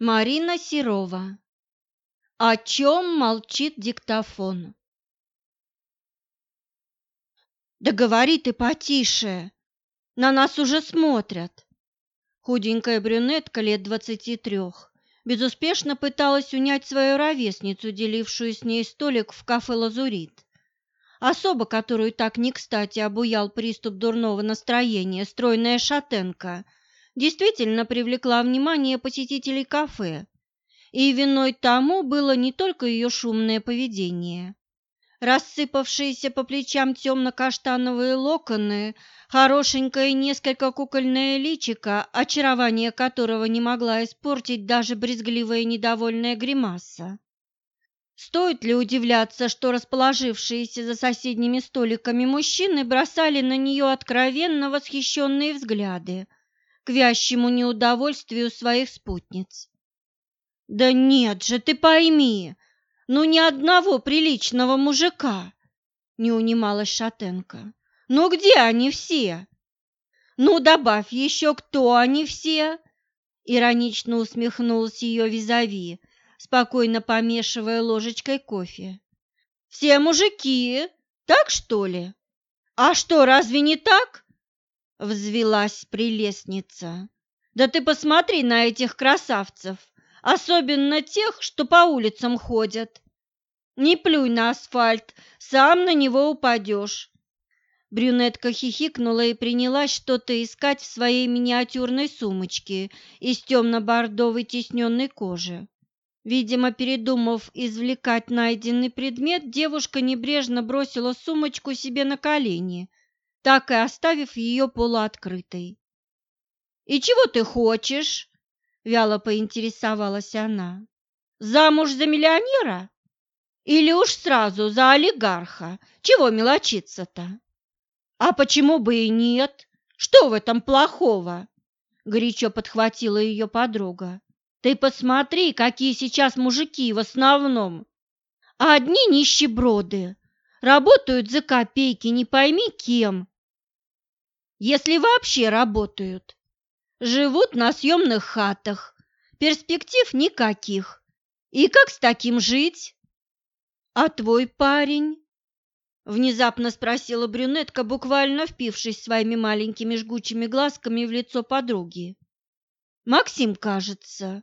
Марина Серова. О чем молчит диктофон? Да говори ты потише, на нас уже смотрят. Худенькая брюнетка лет двадцати трех безуспешно пыталась унять свою ровесницу, делившую с ней столик в кафе «Лазурит». Особа, которую так не кстати обуял приступ дурного настроения, стройная шатенка, действительно привлекла внимание посетителей кафе, и виной тому было не только ее шумное поведение. Рассыпавшиеся по плечам темно-каштановые локоны, хорошенькое несколько кукольное личико, очарование которого не могла испортить даже брезгливая недовольная гримаса. Стоит ли удивляться, что расположившиеся за соседними столиками мужчины бросали на нее откровенно восхищенные взгляды, к вящему неудовольствию своих спутниц. «Да нет же, ты пойми, ну ни одного приличного мужика!» Не унималась Шатенко. «Ну где они все?» «Ну добавь еще, кто они все?» Иронично усмехнулась ее визави, спокойно помешивая ложечкой кофе. «Все мужики, так что ли? А что, разве не так?» Взвелась прелестница. Да ты посмотри на этих красавцев, особенно тех, что по улицам ходят. Не плюй на асфальт, сам на него упадешь. Брюнетка хихикнула и принялась что-то искать в своей миниатюрной сумочке из темно-бордовой тисненной кожи. Видимо, передумав извлекать найденный предмет, девушка небрежно бросила сумочку себе на колени – так и оставив ее полуоткрытой. «И чего ты хочешь?» – вяло поинтересовалась она. «Замуж за миллионера? Или уж сразу за олигарха? Чего мелочиться-то?» «А почему бы и нет? Что в этом плохого?» – горячо подхватила ее подруга. «Ты посмотри, какие сейчас мужики в основном. Одни нищеброды, работают за копейки, не пойми кем, если вообще работают. Живут на съемных хатах, перспектив никаких. И как с таким жить? А твой парень? Внезапно спросила брюнетка, буквально впившись своими маленькими жгучими глазками в лицо подруги. Максим, кажется.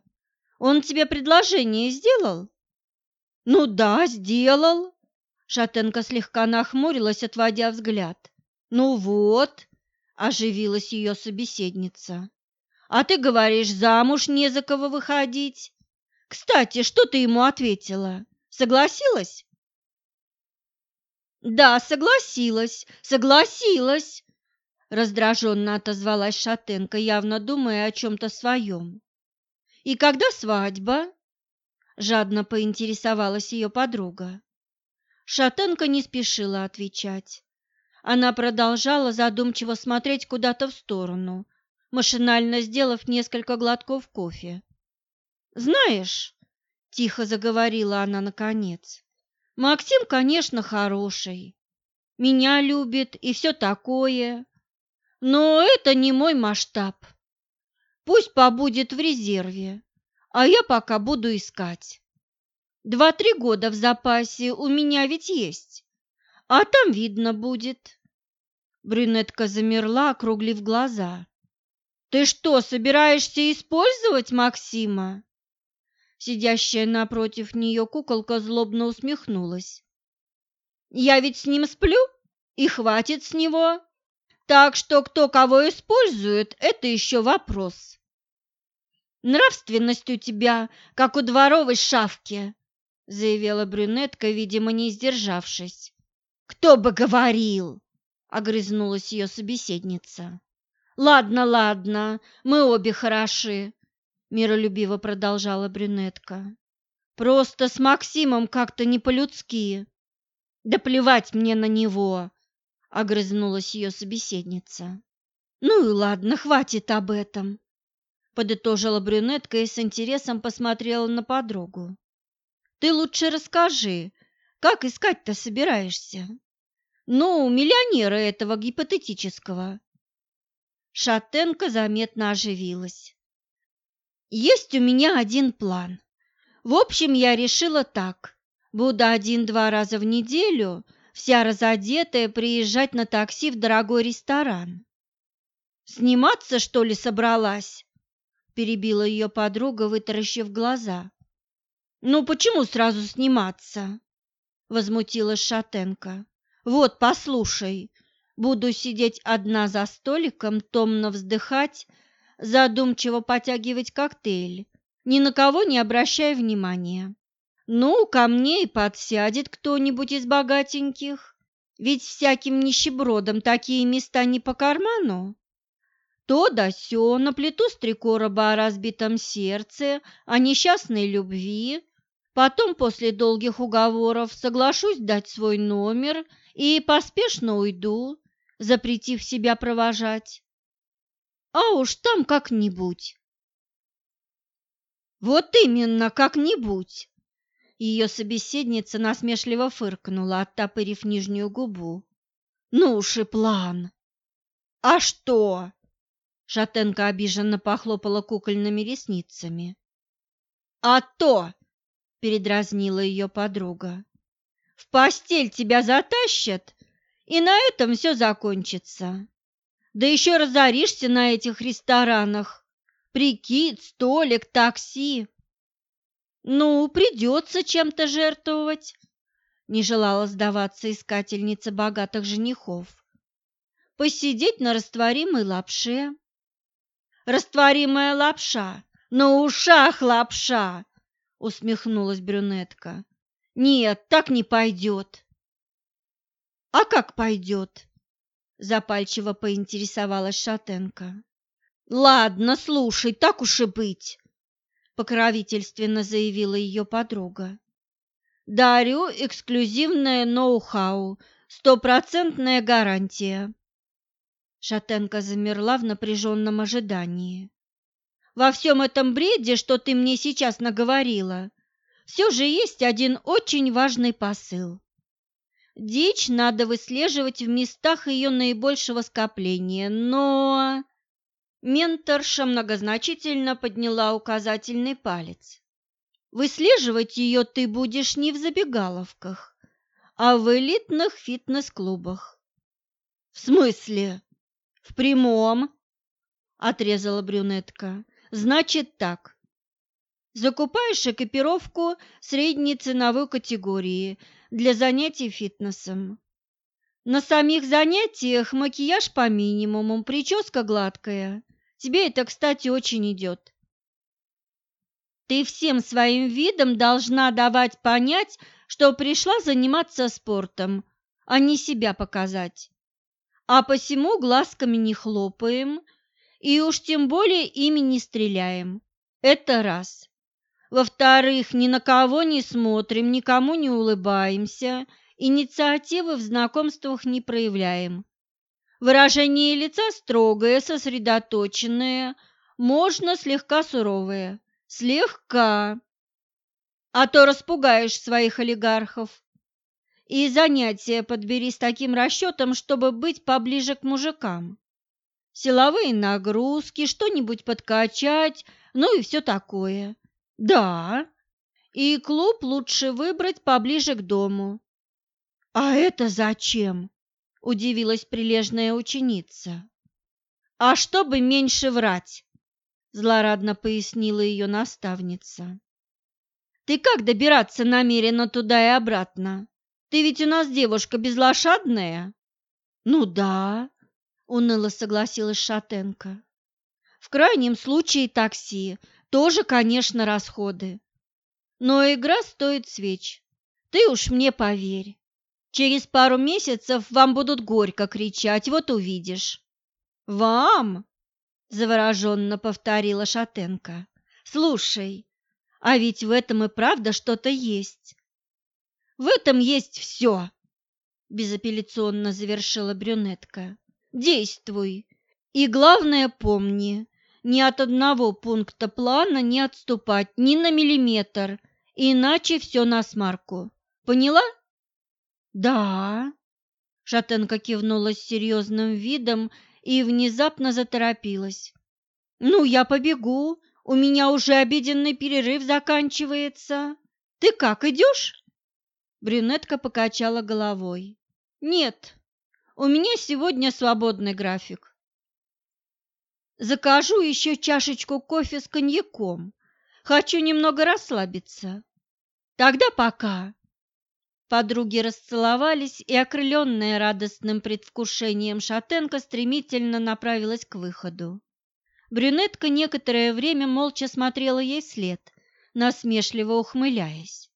Он тебе предложение сделал? Ну да, сделал. Шатенка слегка нахмурилась, отводя взгляд. Ну вот, оживилась ее собеседница. А ты говоришь, замуж не за кого выходить. Кстати, что ты ему ответила? Согласилась? Да, согласилась, согласилась, раздраженно отозвалась Шатенко, явно думая о чем-то своем. И когда свадьба? Жадно поинтересовалась ее подруга. Шатенко не спешила отвечать. Она продолжала задумчиво смотреть куда-то в сторону, машинально сделав несколько глотков кофе. «Знаешь», — тихо заговорила она наконец, — «Максим, конечно, хороший, меня любит и все такое, но это не мой масштаб. Пусть побудет в резерве, а я пока буду искать. Два-три года в запасе у меня ведь есть. А там видно будет. Брюнетка замерла, округлив глаза. Ты что, собираешься использовать Максима? Сидящая напротив нее куколка злобно усмехнулась. Я ведь с ним сплю, и хватит с него. Так что кто кого использует, это еще вопрос. Нравственность у тебя, как у дворовой шавки, заявила брюнетка, видимо, не сдержавшись. «Кто бы говорил!» — огрызнулась ее собеседница. «Ладно, ладно, мы обе хороши», — миролюбиво продолжала брюнетка. «Просто с Максимом как-то не по-людски». «Да плевать мне на него!» — огрызнулась ее собеседница. «Ну и ладно, хватит об этом», — подытожила брюнетка и с интересом посмотрела на подругу. «Ты лучше расскажи, как искать-то собираешься? Ну, миллионера этого гипотетического. Шатенко заметно оживилась. Есть у меня один план. В общем, я решила так. Буду один-два раза в неделю, вся разодетая, приезжать на такси в дорогой ресторан. Сниматься, что ли, собралась? Перебила ее подруга, вытаращив глаза. Ну почему сразу сниматься? Возмутилась Шатенко. Вот, послушай, буду сидеть одна за столиком, томно вздыхать, задумчиво потягивать коктейль, ни на кого не обращая внимания. Ну, ко мне и подсядет кто-нибудь из богатеньких, ведь всяким нищебродам такие места не по карману. То да сё, наплету с три о разбитом сердце, о несчастной любви, потом после долгих уговоров соглашусь дать свой номер и поспешно уйду, запретив себя провожать. А уж там как-нибудь. Вот именно, как-нибудь. Ее собеседница насмешливо фыркнула, оттопырив нижнюю губу. Ну уж и план. А что? Шатенка обиженно похлопала кукольными ресницами. «А то!» – передразнила ее подруга. «В постель тебя затащат, и на этом все закончится. Да еще разоришься на этих ресторанах. Прикид, столик, такси. Ну, придется чем-то жертвовать», – не желала сдаваться искательница богатых женихов. «Посидеть на растворимой лапше» растворимая лапша, на ушах лапша!» — усмехнулась брюнетка. «Нет, так не пойдет». «А как пойдет?» — запальчиво поинтересовалась Шатенко. «Ладно, слушай, так уж и быть», — покровительственно заявила ее подруга. «Дарю эксклюзивное ноу-хау, стопроцентная гарантия. Шатенко замерла в напряженном ожидании. «Во всем этом бреде, что ты мне сейчас наговорила, все же есть один очень важный посыл. Дичь надо выслеживать в местах ее наибольшего скопления, но...» Менторша многозначительно подняла указательный палец. «Выслеживать ее ты будешь не в забегаловках, а в элитных фитнес-клубах». «В смысле?» В прямом, отрезала брюнетка. Значит так. Закупаешь экипировку средней ценовой категории для занятий фитнесом. На самих занятиях макияж по минимуму, прическа гладкая. Тебе это, кстати, очень идет. Ты всем своим видом должна давать понять, что пришла заниматься спортом, а не себя показать а посему глазками не хлопаем и уж тем более ими не стреляем. Это раз. Во-вторых, ни на кого не смотрим, никому не улыбаемся, инициативы в знакомствах не проявляем. Выражение лица строгое, сосредоточенное, можно слегка суровое. Слегка. А то распугаешь своих олигархов. И занятия подбери с таким расчетом, чтобы быть поближе к мужикам. Силовые нагрузки, что-нибудь подкачать, ну и все такое. Да, и клуб лучше выбрать поближе к дому. А это зачем? Удивилась прилежная ученица. А чтобы меньше врать, злорадно пояснила ее наставница. Ты как добираться намерена туда и обратно? Ты ведь у нас девушка безлошадная. Ну да, уныло согласилась Шатенко. В крайнем случае такси, тоже, конечно, расходы. Но игра стоит свеч. Ты уж мне поверь. Через пару месяцев вам будут горько кричать, вот увидишь. Вам? Завороженно повторила Шатенко. Слушай, а ведь в этом и правда что-то есть. В этом есть все, безапелляционно завершила брюнетка. Действуй. И главное помни, ни от одного пункта плана не отступать ни на миллиметр, иначе все на смарку. Поняла? Да. Шатенка кивнула с серьезным видом и внезапно заторопилась. Ну, я побегу, У меня уже обеденный перерыв заканчивается. Ты как, идешь?» Брюнетка покачала головой. «Нет, у меня сегодня свободный график. Закажу еще чашечку кофе с коньяком. Хочу немного расслабиться. Тогда пока». Подруги расцеловались, и, окрыленная радостным предвкушением, шатенка стремительно направилась к выходу. Брюнетка некоторое время молча смотрела ей след, насмешливо ухмыляясь.